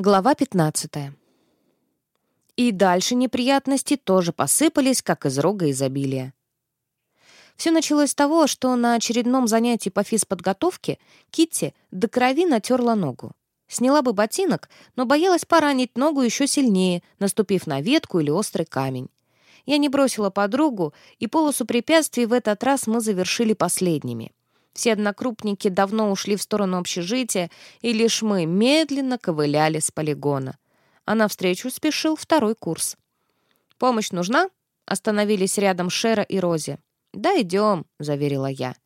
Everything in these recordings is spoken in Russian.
Глава 15. И дальше неприятности тоже посыпались, как из рога изобилия. Все началось с того, что на очередном занятии по физподготовке Китти до крови натерла ногу. Сняла бы ботинок, но боялась поранить ногу еще сильнее, наступив на ветку или острый камень. Я не бросила подругу, и полосу препятствий в этот раз мы завершили последними. Все однокрупники давно ушли в сторону общежития, и лишь мы медленно ковыляли с полигона. А навстречу спешил второй курс. «Помощь нужна?» — остановились рядом Шера и Рози. «Да, идем», — заверила я.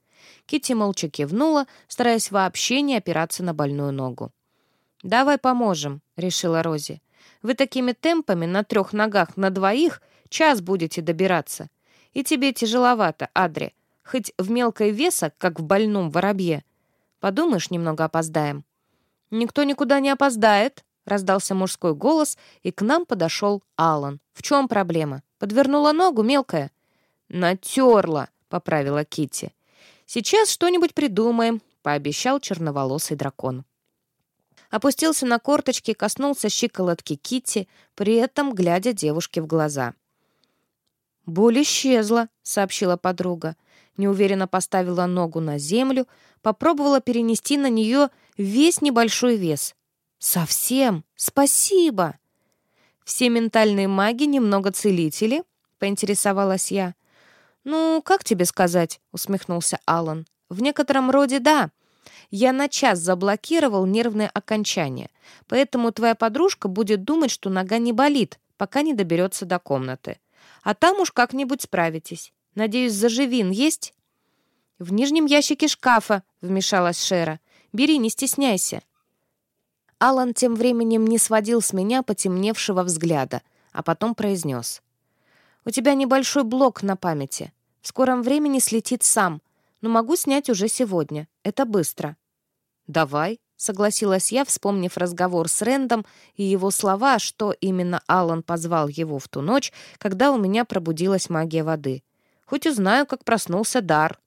Кити молча кивнула, стараясь вообще не опираться на больную ногу. «Давай поможем», — решила Рози. «Вы такими темпами на трех ногах на двоих час будете добираться. И тебе тяжеловато, Адри хоть в мелкое веса, как в больном воробье. Подумаешь, немного опоздаем». «Никто никуда не опоздает», — раздался мужской голос, и к нам подошел Алан. «В чем проблема? Подвернула ногу, мелкая?» «Натерла», — поправила Кити. «Сейчас что-нибудь придумаем», — пообещал черноволосый дракон. Опустился на корточки, коснулся щиколотки Кити, при этом глядя девушке в глаза. «Боль исчезла», — сообщила подруга неуверенно поставила ногу на землю, попробовала перенести на нее весь небольшой вес. «Совсем? Спасибо!» «Все ментальные маги немного целители?» — поинтересовалась я. «Ну, как тебе сказать?» — усмехнулся Алан. «В некотором роде да. Я на час заблокировал нервное окончание, поэтому твоя подружка будет думать, что нога не болит, пока не доберется до комнаты. А там уж как-нибудь справитесь. Надеюсь, заживин есть?» «В нижнем ящике шкафа», — вмешалась Шера. «Бери, не стесняйся». Алан тем временем не сводил с меня потемневшего взгляда, а потом произнес. «У тебя небольшой блок на памяти. В скором времени слетит сам, но могу снять уже сегодня. Это быстро». «Давай», — согласилась я, вспомнив разговор с Рэндом и его слова, что именно Алан позвал его в ту ночь, когда у меня пробудилась магия воды. Хоть узнаю, как проснулся дар.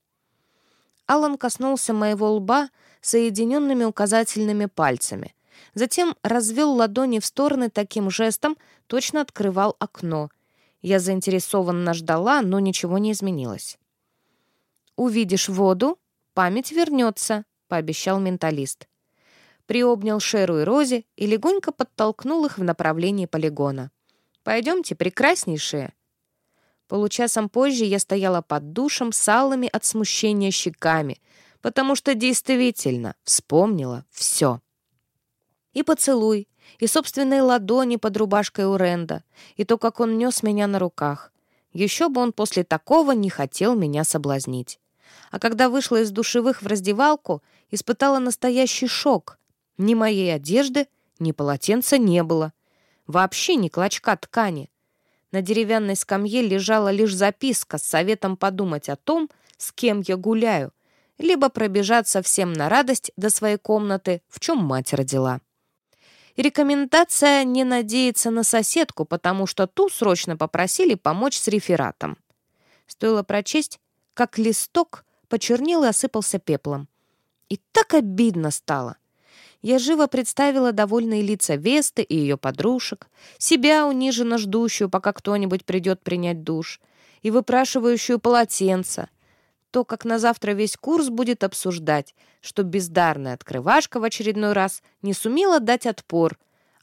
Алан коснулся моего лба соединенными указательными пальцами. Затем развел ладони в стороны таким жестом, точно открывал окно. Я заинтересованно ждала, но ничего не изменилось. «Увидишь воду, память вернется», — пообещал менталист. Приобнял Шеру и Рози и легонько подтолкнул их в направлении полигона. «Пойдемте, прекраснейшие!» Получасом позже я стояла под душем с алыми от смущения щеками, потому что действительно вспомнила все. И поцелуй, и собственные ладони под рубашкой у Ренда, и то, как он нес меня на руках. Еще бы он после такого не хотел меня соблазнить. А когда вышла из душевых в раздевалку, испытала настоящий шок. Ни моей одежды, ни полотенца не было. Вообще ни клочка ткани. На деревянной скамье лежала лишь записка с советом подумать о том, с кем я гуляю, либо пробежаться всем на радость до своей комнаты, в чем мать родила. Рекомендация не надеяться на соседку, потому что ту срочно попросили помочь с рефератом. Стоило прочесть, как листок почернел и осыпался пеплом. И так обидно стало я живо представила довольные лица Весты и ее подружек, себя униженно ждущую, пока кто-нибудь придет принять душ, и выпрашивающую полотенце. То, как на завтра весь курс будет обсуждать, что бездарная открывашка в очередной раз не сумела дать отпор.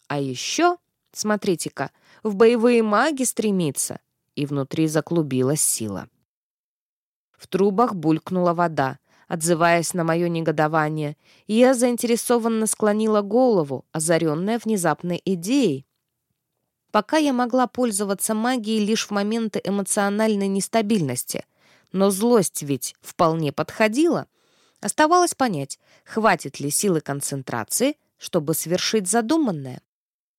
А еще, смотрите-ка, в боевые маги стремится. И внутри заклубилась сила. В трубах булькнула вода отзываясь на мое негодование, я заинтересованно склонила голову, озаренная внезапной идеей. Пока я могла пользоваться магией лишь в моменты эмоциональной нестабильности, но злость ведь вполне подходила. Оставалось понять, хватит ли силы концентрации, чтобы свершить задуманное.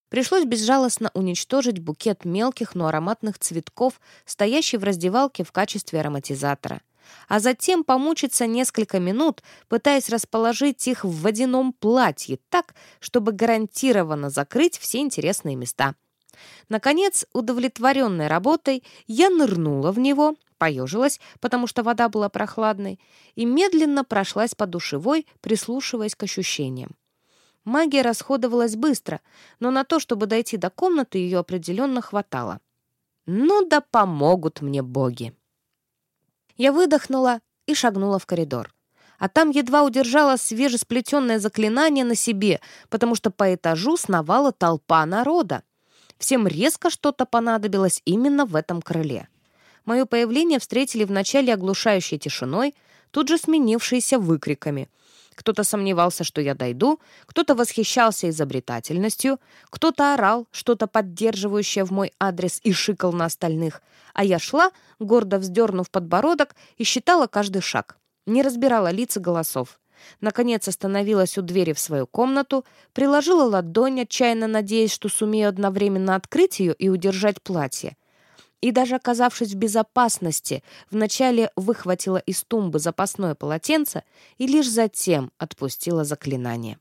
Пришлось безжалостно уничтожить букет мелких, но ароматных цветков, стоящий в раздевалке в качестве ароматизатора — а затем помучиться несколько минут, пытаясь расположить их в водяном платье так, чтобы гарантированно закрыть все интересные места. Наконец, удовлетворенной работой, я нырнула в него, поежилась, потому что вода была прохладной, и медленно прошлась по душевой, прислушиваясь к ощущениям. Магия расходовалась быстро, но на то, чтобы дойти до комнаты, ее определенно хватало. Ну да помогут мне боги. Я выдохнула и шагнула в коридор. А там едва удержала свежесплетенное заклинание на себе, потому что по этажу сновала толпа народа. Всем резко что-то понадобилось именно в этом крыле. Мое появление встретили вначале оглушающей тишиной, тут же сменившейся выкриками — кто-то сомневался, что я дойду, кто-то восхищался изобретательностью, кто-то орал, что-то поддерживающее в мой адрес и шикал на остальных, а я шла, гордо вздернув подбородок, и считала каждый шаг. Не разбирала лица голосов. Наконец остановилась у двери в свою комнату, приложила ладонь, отчаянно надеясь, что сумею одновременно открыть ее и удержать платье и даже оказавшись в безопасности, вначале выхватила из тумбы запасное полотенце и лишь затем отпустила заклинание.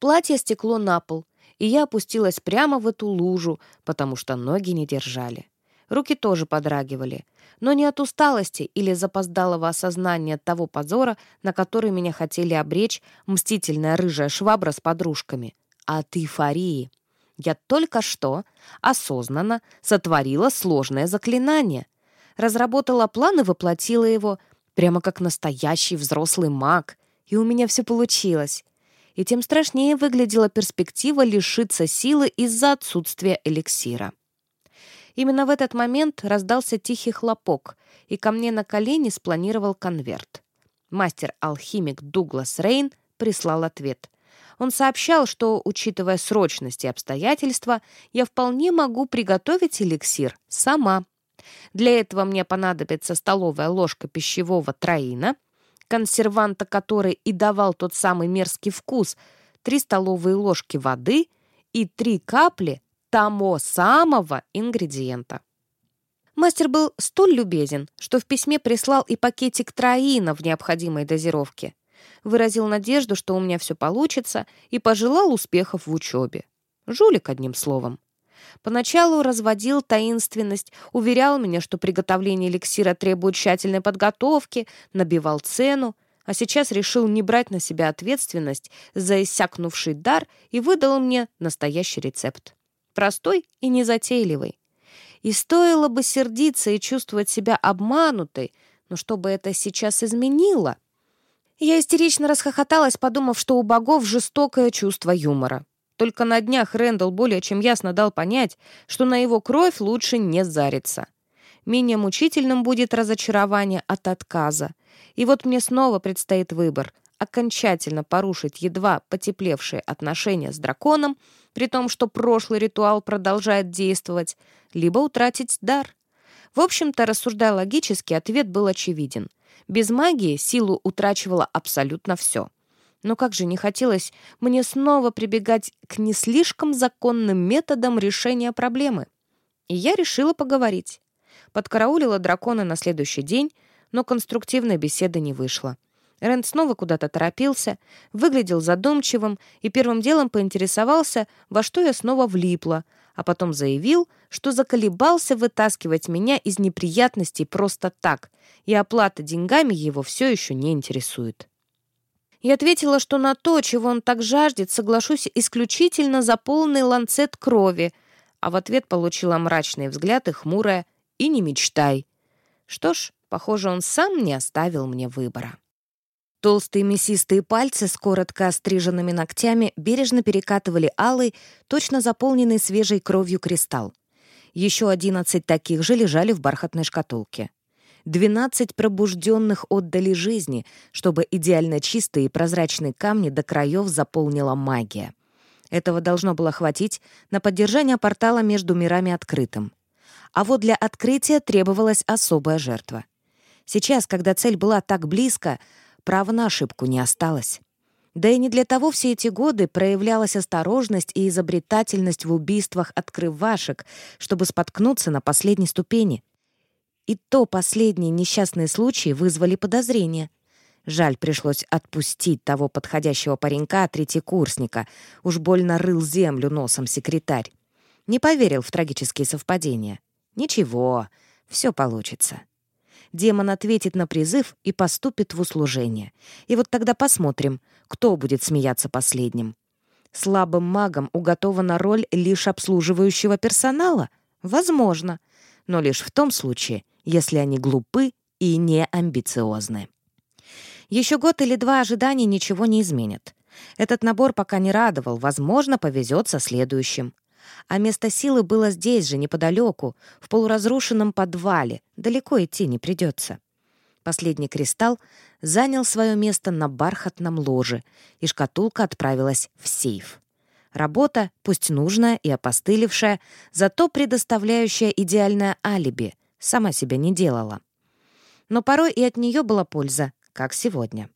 Платье стекло на пол, и я опустилась прямо в эту лужу, потому что ноги не держали. Руки тоже подрагивали, но не от усталости или запоздалого осознания того позора, на который меня хотели обречь мстительная рыжая швабра с подружками, а от эйфории — я только что осознанно сотворила сложное заклинание. Разработала план и воплотила его, прямо как настоящий взрослый маг. И у меня все получилось. И тем страшнее выглядела перспектива лишиться силы из-за отсутствия эликсира. Именно в этот момент раздался тихий хлопок, и ко мне на колени спланировал конверт. Мастер-алхимик Дуглас Рейн прислал ответ. Он сообщал, что, учитывая срочность и обстоятельства, я вполне могу приготовить эликсир сама. Для этого мне понадобится столовая ложка пищевого троина, консерванта который и давал тот самый мерзкий вкус, три столовые ложки воды и три капли того самого ингредиента. Мастер был столь любезен, что в письме прислал и пакетик троина в необходимой дозировке выразил надежду, что у меня все получится, и пожелал успехов в учебе. Жулик, одним словом. Поначалу разводил таинственность, уверял меня, что приготовление эликсира требует тщательной подготовки, набивал цену, а сейчас решил не брать на себя ответственность за иссякнувший дар и выдал мне настоящий рецепт. Простой и незатейливый. И стоило бы сердиться и чувствовать себя обманутой, но чтобы это сейчас изменило, я истерично расхохоталась, подумав, что у богов жестокое чувство юмора. Только на днях Рэндалл более чем ясно дал понять, что на его кровь лучше не зариться. Менее мучительным будет разочарование от отказа. И вот мне снова предстоит выбор — окончательно порушить едва потеплевшие отношения с драконом, при том, что прошлый ритуал продолжает действовать, либо утратить дар. В общем-то, рассуждая логически, ответ был очевиден — без магии силу утрачивала абсолютно все. Но как же не хотелось мне снова прибегать к не слишком законным методам решения проблемы. И я решила поговорить. Подкараулила дракона на следующий день, но конструктивной беседы не вышло. Рэнд снова куда-то торопился, выглядел задумчивым и первым делом поинтересовался, во что я снова влипла, а потом заявил, что заколебался вытаскивать меня из неприятностей просто так, и оплата деньгами его все еще не интересует. Я ответила, что на то, чего он так жаждет, соглашусь исключительно за полный ланцет крови, а в ответ получила мрачный взгляд и хмурое «и не мечтай». Что ж, похоже, он сам не оставил мне выбора. Толстые мясистые пальцы с коротко остриженными ногтями бережно перекатывали алый, точно заполненный свежей кровью кристалл. Еще одиннадцать таких же лежали в бархатной шкатулке. Двенадцать пробужденных отдали жизни, чтобы идеально чистые и прозрачные камни до краев заполнила магия. Этого должно было хватить на поддержание портала между мирами открытым. А вот для открытия требовалась особая жертва. Сейчас, когда цель была так близко, Права на ошибку не осталось. Да и не для того все эти годы проявлялась осторожность и изобретательность в убийствах открывашек, чтобы споткнуться на последней ступени. И то последние несчастные случаи вызвали подозрения. Жаль, пришлось отпустить того подходящего паренька, третьекурсника. Уж больно рыл землю носом секретарь. Не поверил в трагические совпадения. Ничего, все получится демон ответит на призыв и поступит в услужение. И вот тогда посмотрим, кто будет смеяться последним. Слабым магам уготована роль лишь обслуживающего персонала? Возможно, но лишь в том случае, если они глупы и не амбициозны. Еще год или два ожиданий ничего не изменят. Этот набор пока не радовал, возможно, повезет со следующим. А место силы было здесь же, неподалеку, в полуразрушенном подвале, далеко идти не придется. Последний кристалл занял свое место на бархатном ложе, и шкатулка отправилась в сейф. Работа, пусть нужная и опостылевшая, зато предоставляющая идеальное алиби, сама себя не делала. Но порой и от нее была польза, как сегодня.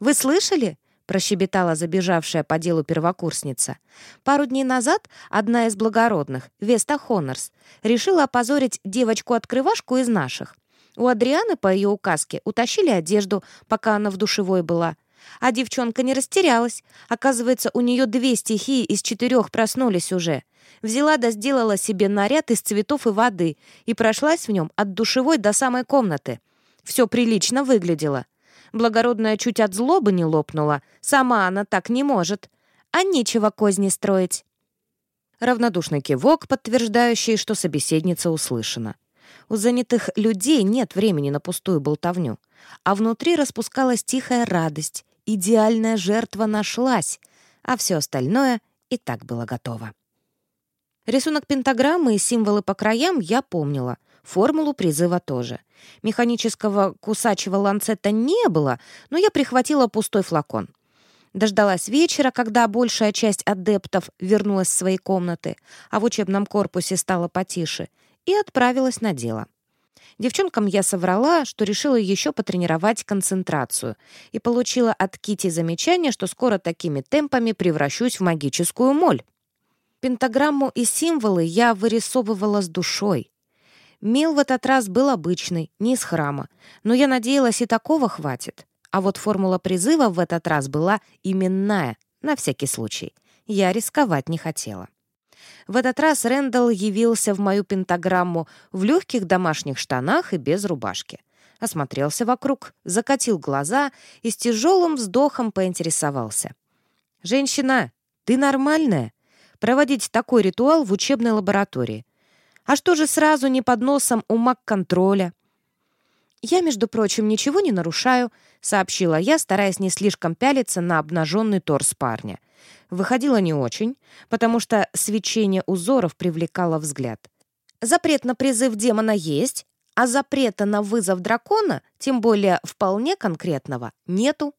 «Вы слышали?» — прощебетала забежавшая по делу первокурсница. Пару дней назад одна из благородных, Веста Хонорс, решила опозорить девочку-открывашку из наших. У Адрианы по ее указке утащили одежду, пока она в душевой была. А девчонка не растерялась. Оказывается, у нее две стихии из четырех проснулись уже. Взяла да сделала себе наряд из цветов и воды и прошлась в нем от душевой до самой комнаты. Все прилично выглядело. Благородная чуть от злобы не лопнула. Сама она так не может. А нечего козни строить. Равнодушный кивок, подтверждающий, что собеседница услышана. У занятых людей нет времени на пустую болтовню, а внутри распускалась тихая радость. Идеальная жертва нашлась, а все остальное и так было готово. Рисунок пентаграммы и символы по краям я помнила, формулу призыва тоже. Механического кусачего ланцета не было, но я прихватила пустой флакон. Дождалась вечера, когда большая часть адептов вернулась в свои комнаты, а в учебном корпусе стало потише, и отправилась на дело. Девчонкам я соврала, что решила еще потренировать концентрацию, и получила от Кити замечание, что скоро такими темпами превращусь в магическую моль. Пентаграмму и символы я вырисовывала с душой. Мил в этот раз был обычный, не из храма, но я надеялась, и такого хватит. А вот формула призыва в этот раз была именная, на всякий случай. Я рисковать не хотела. В этот раз Рэндалл явился в мою пентаграмму в легких домашних штанах и без рубашки. Осмотрелся вокруг, закатил глаза и с тяжелым вздохом поинтересовался. «Женщина, ты нормальная? Проводить такой ритуал в учебной лаборатории. А что же сразу не под носом у маг-контроля?» «Я, между прочим, ничего не нарушаю», — сообщила я, стараясь не слишком пялиться на обнаженный торс парня. Выходило не очень, потому что свечение узоров привлекало взгляд. Запрет на призыв демона есть, а запрета на вызов дракона, тем более вполне конкретного, нету.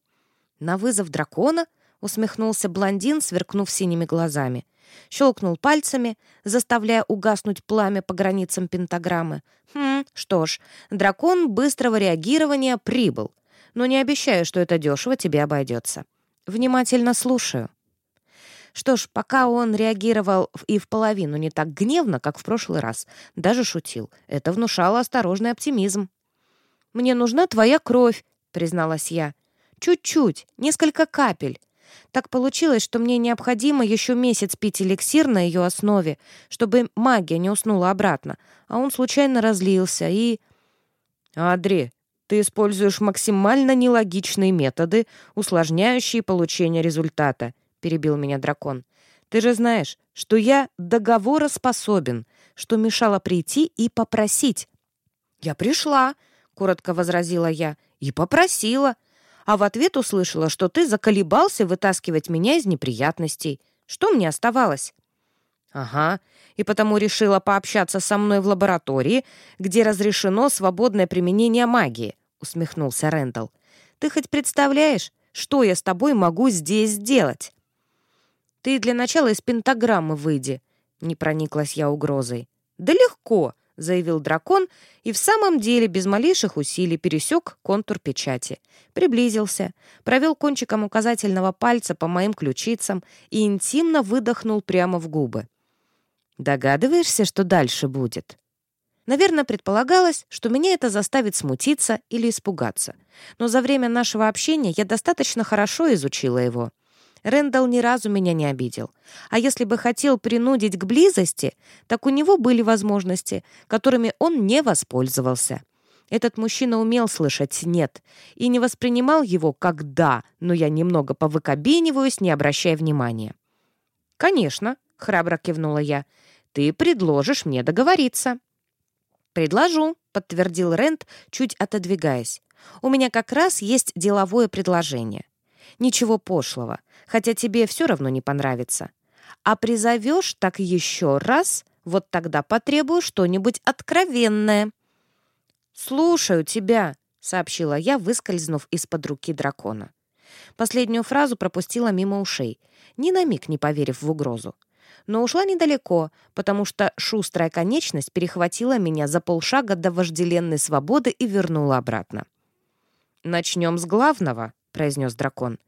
«На вызов дракона?» — усмехнулся блондин, сверкнув синими глазами. Щелкнул пальцами, заставляя угаснуть пламя по границам пентаграммы. «Хм, что ж, дракон быстрого реагирования прибыл, но не обещаю, что это дешево тебе обойдется. Внимательно слушаю». Что ж, пока он реагировал и в половину не так гневно, как в прошлый раз, даже шутил. Это внушало осторожный оптимизм. «Мне нужна твоя кровь», — призналась я. «Чуть-чуть, несколько капель. Так получилось, что мне необходимо еще месяц пить эликсир на ее основе, чтобы магия не уснула обратно, а он случайно разлился и...» «Адри, ты используешь максимально нелогичные методы, усложняющие получение результата», — перебил меня дракон. «Ты же знаешь, что я договороспособен, что мешало прийти и попросить». «Я пришла», — коротко возразила я, — «и попросила. А в ответ услышала, что ты заколебался вытаскивать меня из неприятностей. Что мне оставалось?» «Ага, и потому решила пообщаться со мной в лаборатории, где разрешено свободное применение магии», — усмехнулся Рэндалл. «Ты хоть представляешь, что я с тобой могу здесь сделать?» «Ты для начала из пентаграммы выйди», — не прониклась я угрозой. «Да легко», — заявил дракон и в самом деле без малейших усилий пересек контур печати. Приблизился, провел кончиком указательного пальца по моим ключицам и интимно выдохнул прямо в губы. «Догадываешься, что дальше будет?» Наверное, предполагалось, что меня это заставит смутиться или испугаться. Но за время нашего общения я достаточно хорошо изучила его — Рэндалл ни разу меня не обидел. А если бы хотел принудить к близости, так у него были возможности, которыми он не воспользовался. Этот мужчина умел слышать «нет» и не воспринимал его как «да», но я немного повыкобениваюсь, не обращая внимания. «Конечно», — храбро кивнула я. «Ты предложишь мне договориться». «Предложу», — подтвердил Рент, чуть отодвигаясь. «У меня как раз есть деловое предложение. Ничего пошлого, хотя тебе все равно не понравится. А призовешь так еще раз, вот тогда потребую что-нибудь откровенное». «Слушаю тебя», — сообщила я, выскользнув из-под руки дракона. Последнюю фразу пропустила мимо ушей, ни на миг не поверив в угрозу. Но ушла недалеко, потому что шустрая конечность перехватила меня за полшага до вожделенной свободы и вернула обратно. «Начнем с главного», — произнес дракон.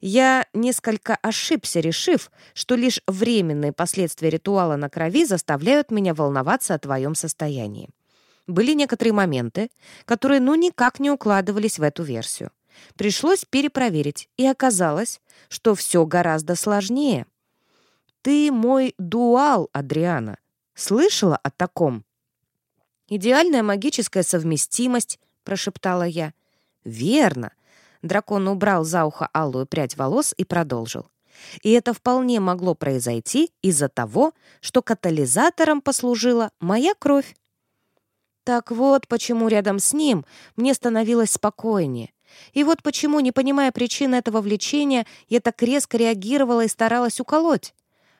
«Я несколько ошибся, решив, что лишь временные последствия ритуала на крови заставляют меня волноваться о твоем состоянии. Были некоторые моменты, которые ну никак не укладывались в эту версию. Пришлось перепроверить, и оказалось, что все гораздо сложнее. «Ты мой дуал, Адриана. Слышала о таком?» «Идеальная магическая совместимость», — прошептала я. «Верно». Дракон убрал за ухо алую прядь волос и продолжил. И это вполне могло произойти из-за того, что катализатором послужила моя кровь. Так вот, почему рядом с ним мне становилось спокойнее. И вот почему, не понимая причины этого влечения, я так резко реагировала и старалась уколоть.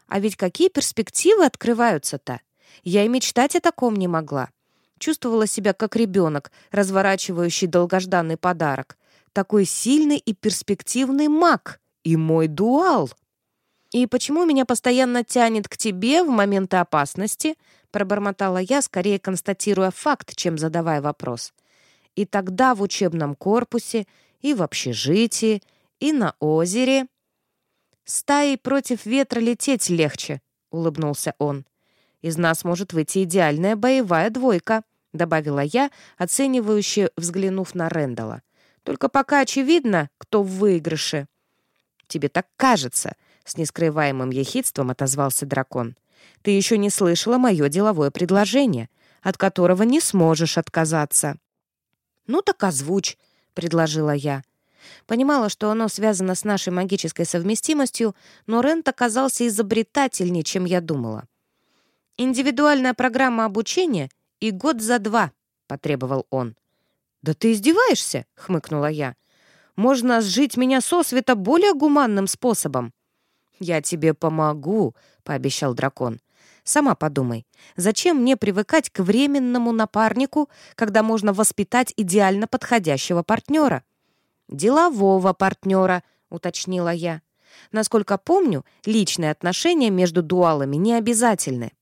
А ведь какие перспективы открываются-то? Я и мечтать о таком не могла. Чувствовала себя как ребенок, разворачивающий долгожданный подарок. Такой сильный и перспективный маг. И мой дуал. «И почему меня постоянно тянет к тебе в моменты опасности?» пробормотала я, скорее констатируя факт, чем задавая вопрос. И тогда в учебном корпусе, и в общежитии, и на озере. «Стаей против ветра лететь легче», — улыбнулся он. «Из нас может выйти идеальная боевая двойка», — добавила я, оценивающе взглянув на Рэндала. «Только пока очевидно, кто в выигрыше». «Тебе так кажется», — с нескрываемым ехидством отозвался дракон. «Ты еще не слышала мое деловое предложение, от которого не сможешь отказаться». «Ну так озвучь», — предложила я. Понимала, что оно связано с нашей магической совместимостью, но Рент оказался изобретательнее, чем я думала. «Индивидуальная программа обучения и год за два», — потребовал он. «Да ты издеваешься?» — хмыкнула я. «Можно сжить меня сосвета более гуманным способом». «Я тебе помогу», — пообещал дракон. Сама подумай, зачем мне привыкать к временному напарнику, когда можно воспитать идеально подходящего партнера? Делового партнера, уточнила я. Насколько помню, личные отношения между дуалами не обязательны.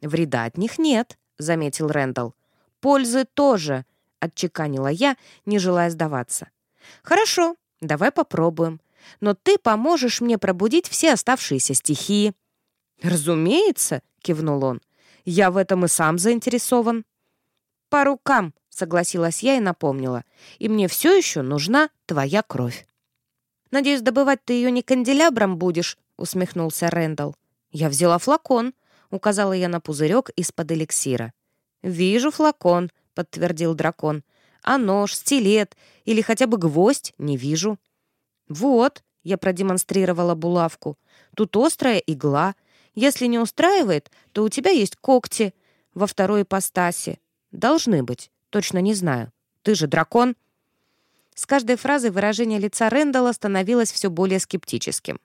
Вреда от них нет, заметил Рэндалл. Пользы тоже, отчеканила я, не желая сдаваться. Хорошо, давай попробуем. Но ты поможешь мне пробудить все оставшиеся стихии. «Разумеется», — кивнул он. «Я в этом и сам заинтересован». «По рукам», — согласилась я и напомнила. «И мне все еще нужна твоя кровь». «Надеюсь, добывать ты ее не канделябром будешь», — усмехнулся Рэндалл. «Я взяла флакон», — указала я на пузырек из-под эликсира. «Вижу флакон», — подтвердил дракон. «А нож, стилет или хотя бы гвоздь не вижу». «Вот», — я продемонстрировала булавку, — «тут острая игла, если не устраивает, то у тебя есть когти во второй ипостаси. Должны быть. Точно не знаю. Ты же дракон». С каждой фразой выражение лица Рэндалла становилось все более скептическим.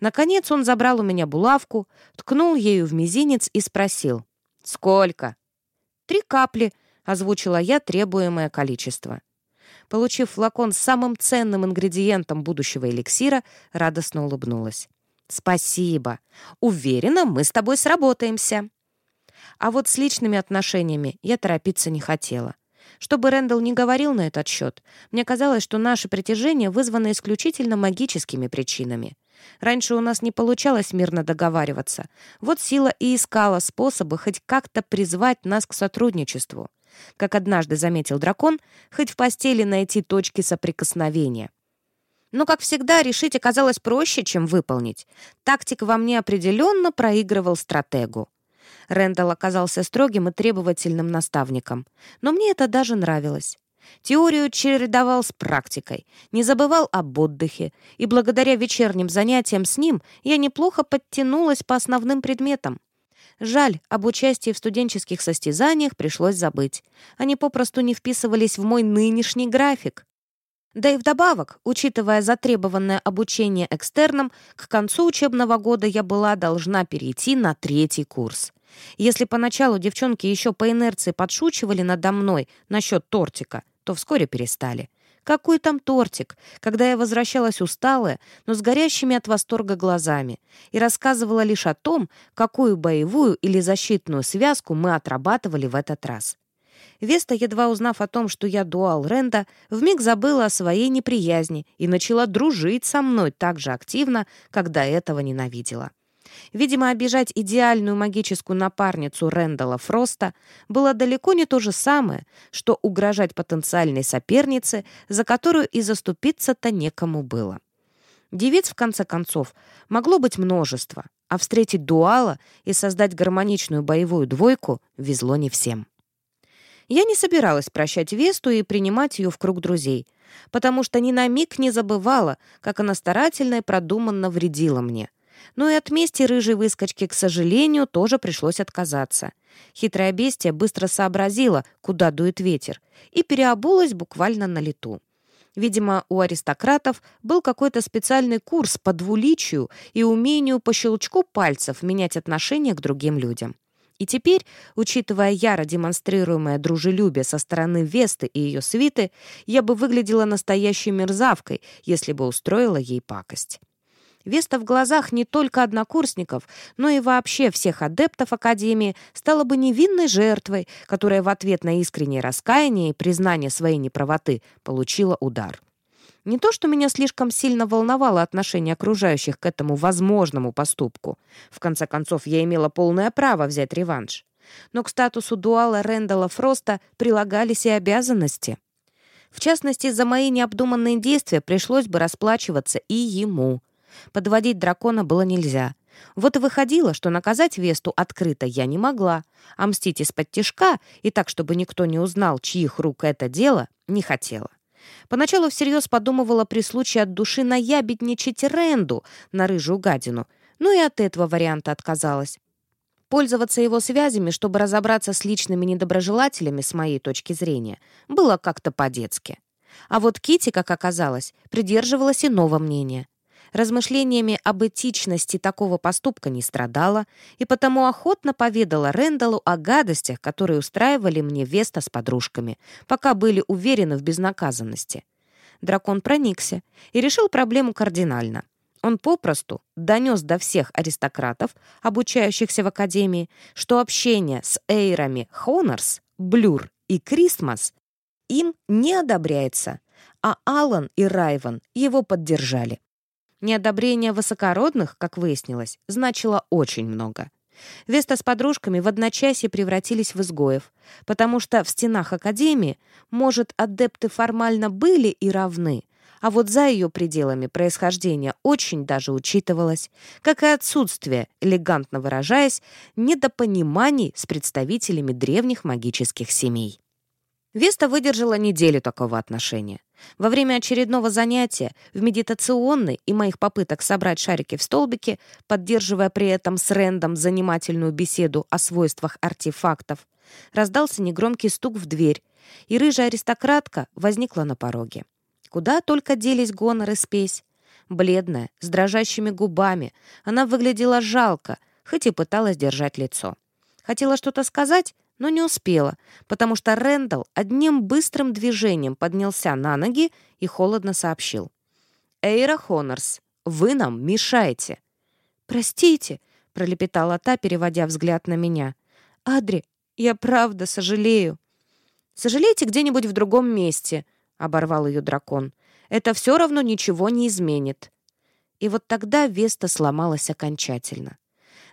Наконец он забрал у меня булавку, ткнул ею в мизинец и спросил. «Сколько?» «Три капли», — озвучила я требуемое количество. Получив флакон с самым ценным ингредиентом будущего эликсира, радостно улыбнулась. «Спасибо. Уверена, мы с тобой сработаемся». А вот с личными отношениями я торопиться не хотела. Чтобы Рэндалл не говорил на этот счет, мне казалось, что наше притяжение вызвано исключительно магическими причинами. Раньше у нас не получалось мирно договариваться. Вот сила и искала способы хоть как-то призвать нас к сотрудничеству. Как однажды заметил дракон, хоть в постели найти точки соприкосновения. Но, как всегда, решить оказалось проще, чем выполнить. Тактик во мне определенно проигрывал стратегу. Рэндалл оказался строгим и требовательным наставником. Но мне это даже нравилось. Теорию чередовал с практикой, не забывал об отдыхе, и благодаря вечерним занятиям с ним я неплохо подтянулась по основным предметам. Жаль, об участии в студенческих состязаниях пришлось забыть. Они попросту не вписывались в мой нынешний график. Да и вдобавок, учитывая затребованное обучение экстерном, к концу учебного года я была должна перейти на третий курс. Если поначалу девчонки еще по инерции подшучивали надо мной насчет тортика, то вскоре перестали. Какой там тортик, когда я возвращалась усталая, но с горящими от восторга глазами, и рассказывала лишь о том, какую боевую или защитную связку мы отрабатывали в этот раз. Веста, едва узнав о том, что я дуал Ренда, вмиг забыла о своей неприязни и начала дружить со мной так же активно, как до этого ненавидела. Видимо, обижать идеальную магическую напарницу Рэндала Фроста было далеко не то же самое, что угрожать потенциальной сопернице, за которую и заступиться-то некому было. Девиц, в конце концов, могло быть множество, а встретить дуала и создать гармоничную боевую двойку везло не всем. Я не собиралась прощать Весту и принимать ее в круг друзей, потому что ни на миг не забывала, как она старательно и продуманно вредила мне. Но и от мести рыжей выскочки, к сожалению, тоже пришлось отказаться. Хитрая бестия быстро сообразила, куда дует ветер, и переобулась буквально на лету. Видимо, у аристократов был какой-то специальный курс по двуличию и умению по щелчку пальцев менять отношение к другим людям. И теперь, учитывая яро демонстрируемое дружелюбие со стороны Весты и ее свиты, я бы выглядела настоящей мерзавкой, если бы устроила ей пакость. Веста в глазах не только однокурсников, но и вообще всех адептов Академии стала бы невинной жертвой, которая в ответ на искреннее раскаяние и признание своей неправоты получила удар. Не то, что меня слишком сильно волновало отношение окружающих к этому возможному поступку. В конце концов, я имела полное право взять реванш. Но к статусу дуала Рэндала Фроста прилагались и обязанности. В частности, за мои необдуманные действия пришлось бы расплачиваться и ему. Подводить дракона было нельзя. Вот и выходило, что наказать Весту открыто я не могла, а мстить из-под тишка и так, чтобы никто не узнал, чьих рук это дело, не хотела. Поначалу всерьез подумывала при случае от души наябедничать Ренду на рыжую гадину, но и от этого варианта отказалась. Пользоваться его связями, чтобы разобраться с личными недоброжелателями, с моей точки зрения, было как-то по-детски. А вот Кити, как оказалось, придерживалась иного мнения. Размышлениями об этичности такого поступка не страдала и потому охотно поведала Рэндаллу о гадостях, которые устраивали мне Веста с подружками, пока были уверены в безнаказанности. Дракон проникся и решил проблему кардинально. Он попросту донес до всех аристократов, обучающихся в Академии, что общение с эйрами Хонорс, Блюр и Крисмас им не одобряется, а Алан и Райван его поддержали. Неодобрение высокородных, как выяснилось, значило очень много. Веста с подружками в одночасье превратились в изгоев, потому что в стенах Академии, может, адепты формально были и равны, а вот за ее пределами происхождения очень даже учитывалось, как и отсутствие, элегантно выражаясь, недопониманий с представителями древних магических семей. Веста выдержала неделю такого отношения. Во время очередного занятия в медитационной и моих попыток собрать шарики в столбике, поддерживая при этом с Рэндом занимательную беседу о свойствах артефактов, раздался негромкий стук в дверь, и рыжая аристократка возникла на пороге. Куда только делись гонор и спесь. Бледная, с дрожащими губами, она выглядела жалко, хоть и пыталась держать лицо. Хотела что-то сказать, но не успела, потому что Рэндалл одним быстрым движением поднялся на ноги и холодно сообщил. «Эйра Хонорс, вы нам мешаете». «Простите», — пролепетала та, переводя взгляд на меня. «Адри, я правда сожалею». «Сожалейте где-нибудь в другом месте», — оборвал ее дракон. «Это все равно ничего не изменит». И вот тогда Веста сломалась окончательно.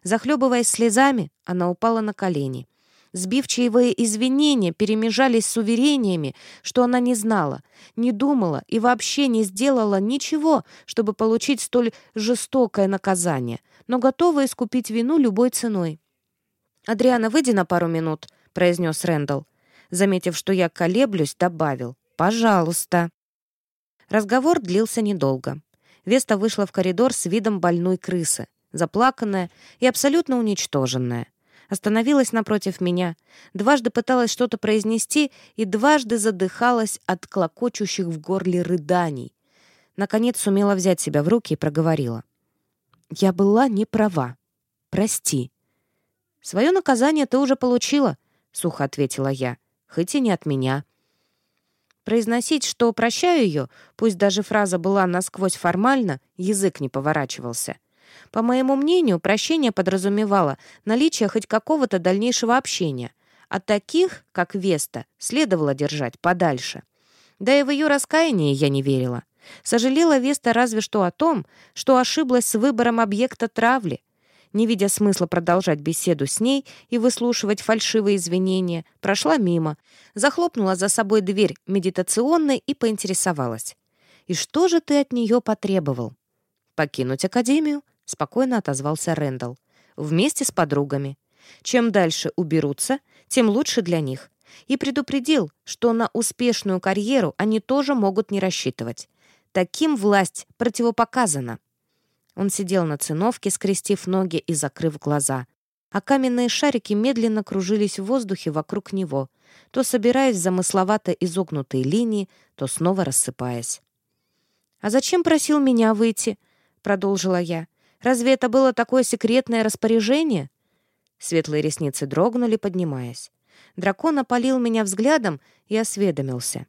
Захлебываясь слезами, она упала на колени — Сбивчивые извинения перемежались с уверениями, что она не знала, не думала и вообще не сделала ничего, чтобы получить столь жестокое наказание, но готова искупить вину любой ценой. «Адриана, выйди на пару минут», — произнес Рэндалл. Заметив, что я колеблюсь, добавил. Пожалуйста». Разговор длился недолго. Веста вышла в коридор с видом больной крысы, заплаканная и абсолютно уничтоженная. Остановилась напротив меня, дважды пыталась что-то произнести и дважды задыхалась от клокочущих в горле рыданий. Наконец сумела взять себя в руки и проговорила. «Я была не права. Прости». «Свое наказание ты уже получила», — сухо ответила я, «хоть и не от меня». Произносить, что прощаю ее, пусть даже фраза была насквозь формальна, язык не поворачивался. По моему мнению, прощение подразумевало наличие хоть какого-то дальнейшего общения. А таких, как Веста, следовало держать подальше. Да и в ее раскаяние я не верила. Сожалела Веста разве что о том, что ошиблась с выбором объекта травли не видя смысла продолжать беседу с ней и выслушивать фальшивые извинения, прошла мимо, захлопнула за собой дверь медитационной и поинтересовалась. «И что же ты от нее потребовал?» «Покинуть академию», — спокойно отозвался Рэндалл. «Вместе с подругами. Чем дальше уберутся, тем лучше для них. И предупредил, что на успешную карьеру они тоже могут не рассчитывать. Таким власть противопоказана. Он сидел на циновке, скрестив ноги и закрыв глаза. А каменные шарики медленно кружились в воздухе вокруг него, то собираясь в замысловато изогнутые линии, то снова рассыпаясь. «А зачем просил меня выйти?» — продолжила я. «Разве это было такое секретное распоряжение?» Светлые ресницы дрогнули, поднимаясь. Дракон опалил меня взглядом и осведомился.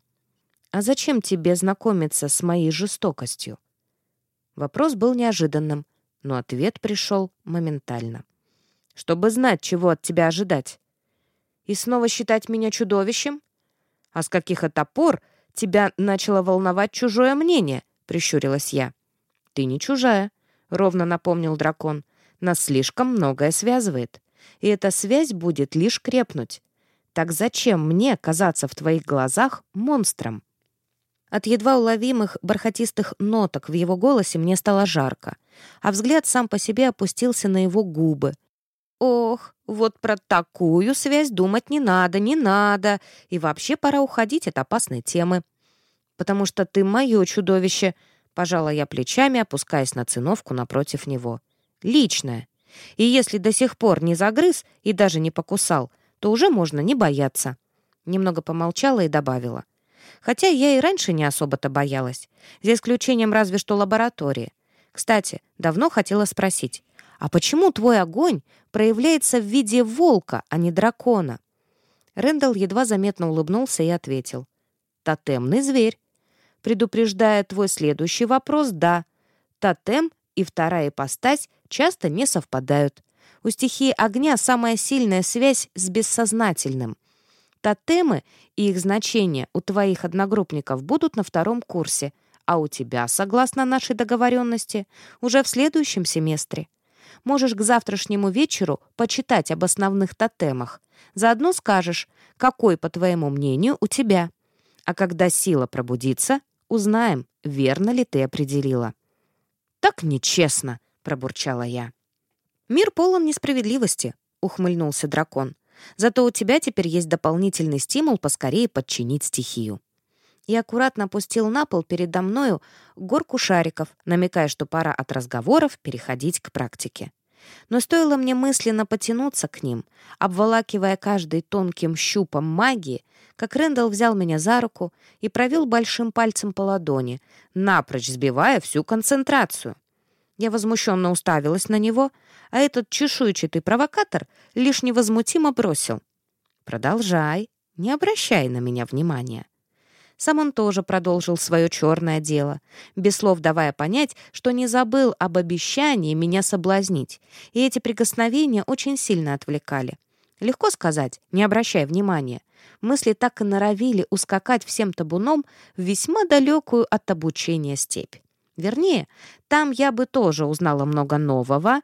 «А зачем тебе знакомиться с моей жестокостью?» Вопрос был неожиданным, но ответ пришел моментально. «Чтобы знать, чего от тебя ожидать. И снова считать меня чудовищем? А с каких это пор тебя начало волновать чужое мнение?» — прищурилась я. «Ты не чужая», — ровно напомнил дракон. «Нас слишком многое связывает, и эта связь будет лишь крепнуть. Так зачем мне казаться в твоих глазах монстром?» От едва уловимых бархатистых ноток в его голосе мне стало жарко, а взгляд сам по себе опустился на его губы. «Ох, вот про такую связь думать не надо, не надо, и вообще пора уходить от опасной темы. Потому что ты мое чудовище», — пожала я плечами, опускаясь на циновку напротив него. «Личное. И если до сих пор не загрыз и даже не покусал, то уже можно не бояться». Немного помолчала и добавила — Хотя я и раньше не особо-то боялась, за исключением разве что лаборатории. Кстати, давно хотела спросить, а почему твой огонь проявляется в виде волка, а не дракона? Рэндалл едва заметно улыбнулся и ответил. «Тотемный зверь. Предупреждая твой следующий вопрос, да. Тотем и вторая ипостась часто не совпадают. У стихии огня самая сильная связь с бессознательным. Тотемы и их значения у твоих одногруппников будут на втором курсе, а у тебя, согласно нашей договоренности, уже в следующем семестре. Можешь к завтрашнему вечеру почитать об основных тотемах. Заодно скажешь, какой, по твоему мнению, у тебя. А когда сила пробудится, узнаем, верно ли ты определила. «Так нечестно!» — пробурчала я. «Мир полон несправедливости», — ухмыльнулся дракон. Зато у тебя теперь есть дополнительный стимул поскорее подчинить стихию. И аккуратно опустил на пол передо мною горку шариков, намекая, что пора от разговоров переходить к практике. Но стоило мне мысленно потянуться к ним, обволакивая каждый тонким щупом магии, как Рэндалл взял меня за руку и провел большим пальцем по ладони, напрочь сбивая всю концентрацию. Я возмущенно уставилась на него, а этот чешуйчатый провокатор лишь невозмутимо бросил. «Продолжай, не обращай на меня внимания». Сам он тоже продолжил свое черное дело, без слов давая понять, что не забыл об обещании меня соблазнить, и эти прикосновения очень сильно отвлекали. Легко сказать, не обращай внимания. Мысли так и норовили ускакать всем табуном в весьма далекую от обучения степь. Вернее, там я бы тоже узнала много нового.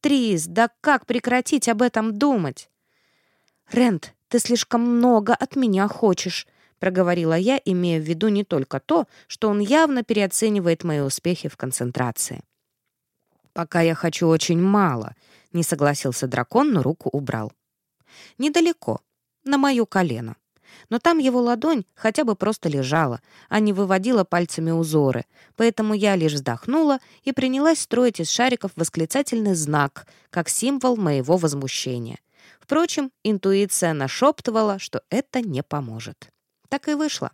Трис, да как прекратить об этом думать? Рент, ты слишком много от меня хочешь, проговорила я, имея в виду не только то, что он явно переоценивает мои успехи в концентрации. Пока я хочу очень мало, не согласился дракон, но руку убрал. Недалеко, на мое колено. Но там его ладонь хотя бы просто лежала, а не выводила пальцами узоры, поэтому я лишь вздохнула и принялась строить из шариков восклицательный знак, как символ моего возмущения. Впрочем, интуиция нашептывала, что это не поможет. Так и вышло.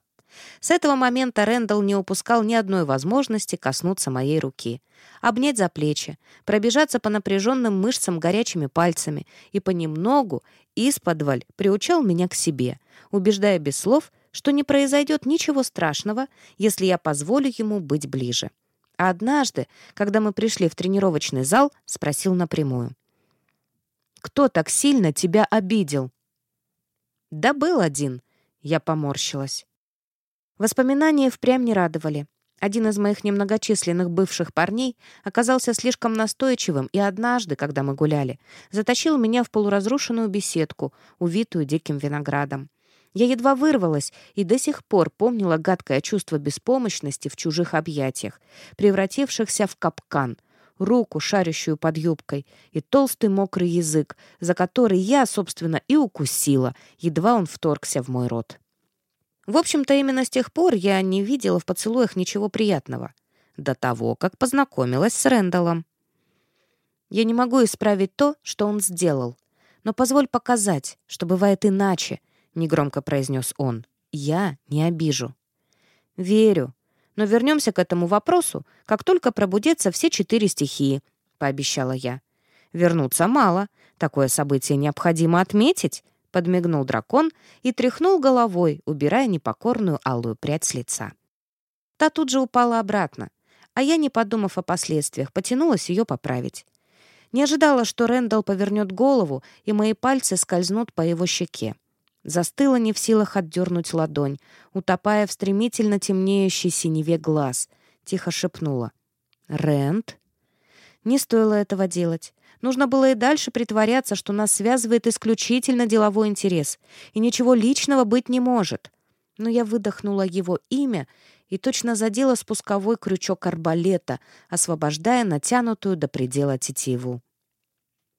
С этого момента Рэндалл не упускал ни одной возможности коснуться моей руки, обнять за плечи, пробежаться по напряженным мышцам горячими пальцами и понемногу, исподволь, приучал меня к себе, убеждая без слов, что не произойдет ничего страшного, если я позволю ему быть ближе. А однажды, когда мы пришли в тренировочный зал, спросил напрямую. «Кто так сильно тебя обидел?» «Да был один», — я поморщилась. Воспоминания впрямь не радовали. Один из моих немногочисленных бывших парней оказался слишком настойчивым и однажды, когда мы гуляли, затащил меня в полуразрушенную беседку, увитую диким виноградом. Я едва вырвалась и до сих пор помнила гадкое чувство беспомощности в чужих объятиях, превратившихся в капкан, руку, шарящую под юбкой, и толстый мокрый язык, за который я, собственно, и укусила, едва он вторгся в мой рот. В общем-то, именно с тех пор я не видела в поцелуях ничего приятного. До того, как познакомилась с Рэндаллом. Я не могу исправить то, что он сделал. Но позволь показать, что бывает иначе, — негромко произнес он. Я не обижу. Верю. Но вернемся к этому вопросу, как только пробудятся все четыре стихии, — пообещала я. Вернуться мало. Такое событие необходимо отметить подмигнул дракон и тряхнул головой, убирая непокорную алую прядь с лица. Та тут же упала обратно, а я, не подумав о последствиях, потянулась ее поправить. Не ожидала, что Рэндалл повернет голову, и мои пальцы скользнут по его щеке. Застыла не в силах отдернуть ладонь, утопая в стремительно темнеющей синеве глаз. Тихо шепнула. «Рэнд?» Не стоило этого делать. Нужно было и дальше притворяться, что нас связывает исключительно деловой интерес, и ничего личного быть не может. Но я выдохнула его имя и точно задела спусковой крючок арбалета, освобождая натянутую до предела тетиву.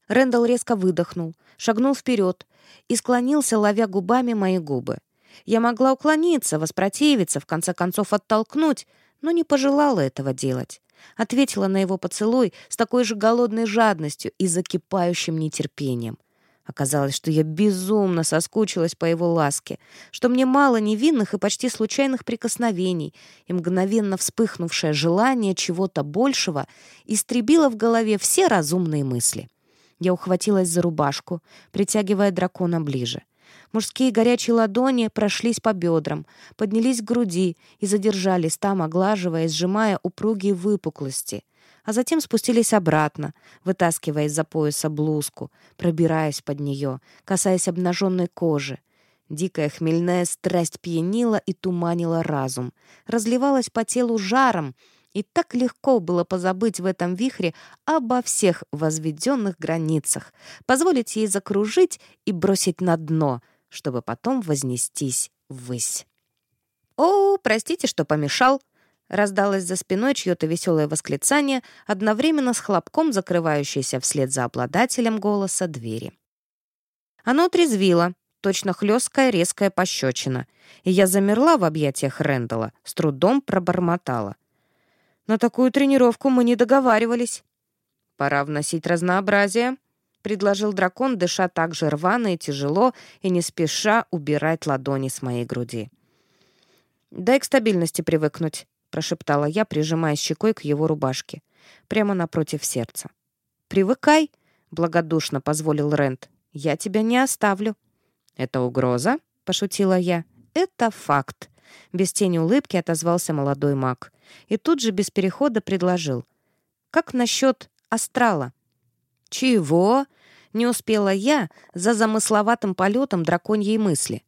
Рэндалл резко выдохнул, шагнул вперед и склонился, ловя губами мои губы. Я могла уклониться, воспротивиться, в конце концов оттолкнуть, но не пожелала этого делать ответила на его поцелуй с такой же голодной жадностью и закипающим нетерпением. Оказалось, что я безумно соскучилась по его ласке, что мне мало невинных и почти случайных прикосновений, и мгновенно вспыхнувшее желание чего-то большего истребило в голове все разумные мысли. Я ухватилась за рубашку, притягивая дракона ближе — Мужские горячие ладони прошлись по бедрам, поднялись к груди и задержались там, оглаживая, сжимая упругие выпуклости, а затем спустились обратно, вытаскивая из-за пояса блузку, пробираясь под нее, касаясь обнаженной кожи. Дикая хмельная страсть пьянила и туманила разум, разливалась по телу жаром, и так легко было позабыть в этом вихре обо всех возведенных границах, позволить ей закружить и бросить на дно — чтобы потом вознестись ввысь. «О, простите, что помешал!» Раздалось за спиной чье-то веселое восклицание, одновременно с хлопком, закрывающейся вслед за обладателем голоса двери. Оно трезвило, точно хлесткая резкая пощечина, и я замерла в объятиях Рэндала, с трудом пробормотала. «На такую тренировку мы не договаривались. Пора вносить разнообразие», предложил дракон, дыша так же рвано и тяжело, и не спеша убирать ладони с моей груди. «Дай к стабильности привыкнуть», — прошептала я, прижимая щекой к его рубашке, прямо напротив сердца. «Привыкай», — благодушно позволил Рент. «Я тебя не оставлю». «Это угроза?» — пошутила я. «Это факт», — без тени улыбки отозвался молодой маг. И тут же без перехода предложил. «Как насчет астрала?» «Чего?» — не успела я за замысловатым полетом драконьей мысли.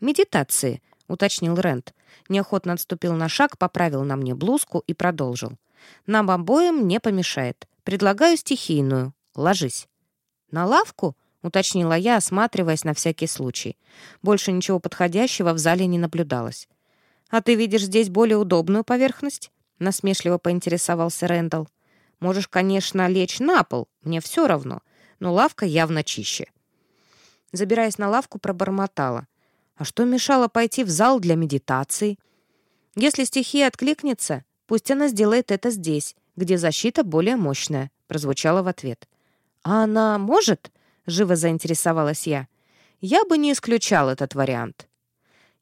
«Медитации», — уточнил Рент. Неохотно отступил на шаг, поправил на мне блузку и продолжил. «Нам обоим не помешает. Предлагаю стихийную. Ложись». «На лавку?» — уточнила я, осматриваясь на всякий случай. Больше ничего подходящего в зале не наблюдалось. «А ты видишь здесь более удобную поверхность?» — насмешливо поинтересовался Рэндалл. Можешь, конечно, лечь на пол, мне все равно, но лавка явно чище. Забираясь на лавку, пробормотала. А что мешало пойти в зал для медитации? Если стихия откликнется, пусть она сделает это здесь, где защита более мощная, прозвучало в ответ. А она может? Живо заинтересовалась я. Я бы не исключал этот вариант.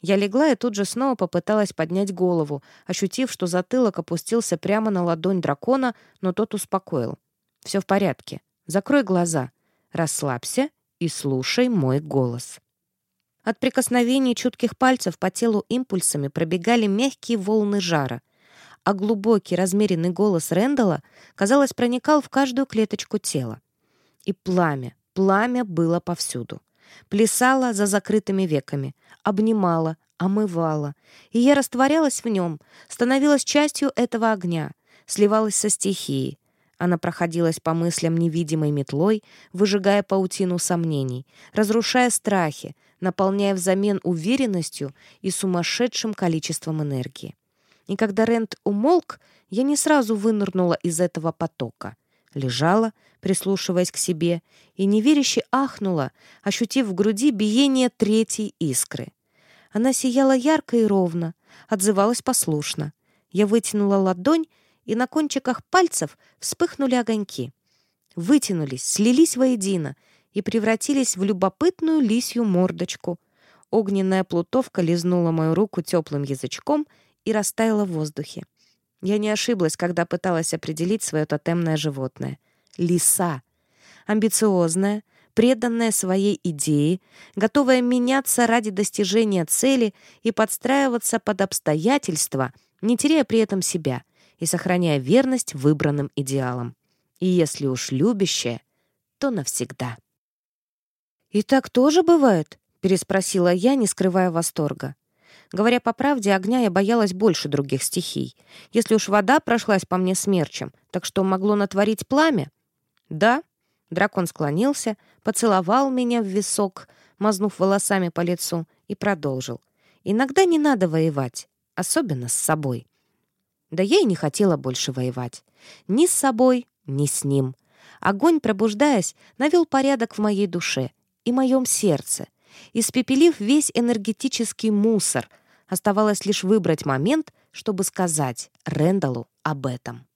Я легла и тут же снова попыталась поднять голову, ощутив, что затылок опустился прямо на ладонь дракона, но тот успокоил. «Все в порядке. Закрой глаза. Расслабься и слушай мой голос». От прикосновений чутких пальцев по телу импульсами пробегали мягкие волны жара, а глубокий размеренный голос Рэндала, казалось, проникал в каждую клеточку тела. И пламя, пламя было повсюду плясала за закрытыми веками, обнимала, омывала, и я растворялась в нем, становилась частью этого огня, сливалась со стихией. Она проходилась по мыслям невидимой метлой, выжигая паутину сомнений, разрушая страхи, наполняя взамен уверенностью и сумасшедшим количеством энергии. И когда Рент умолк, я не сразу вынырнула из этого потока. Лежала, прислушиваясь к себе, и неверяще ахнула, ощутив в груди биение третьей искры. Она сияла ярко и ровно, отзывалась послушно. Я вытянула ладонь, и на кончиках пальцев вспыхнули огоньки. Вытянулись, слились воедино и превратились в любопытную лисью мордочку. Огненная плутовка лизнула мою руку теплым язычком и растаяла в воздухе. Я не ошиблась, когда пыталась определить свое тотемное животное — лиса. Амбициозная, преданная своей идее, готовая меняться ради достижения цели и подстраиваться под обстоятельства, не теряя при этом себя и сохраняя верность выбранным идеалам. И если уж любящая, то навсегда. «И так тоже бывает?» — переспросила я, не скрывая восторга. Говоря по правде, огня я боялась больше других стихий. Если уж вода прошлась по мне смерчем, так что могло натворить пламя? «Да». Дракон склонился, поцеловал меня в висок, мазнув волосами по лицу, и продолжил. «Иногда не надо воевать, особенно с собой». Да я и не хотела больше воевать. Ни с собой, ни с ним. Огонь, пробуждаясь, навел порядок в моей душе и моем сердце. Испепелив весь энергетический мусор, оставалось лишь выбрать момент, чтобы сказать Рэндаллу об этом.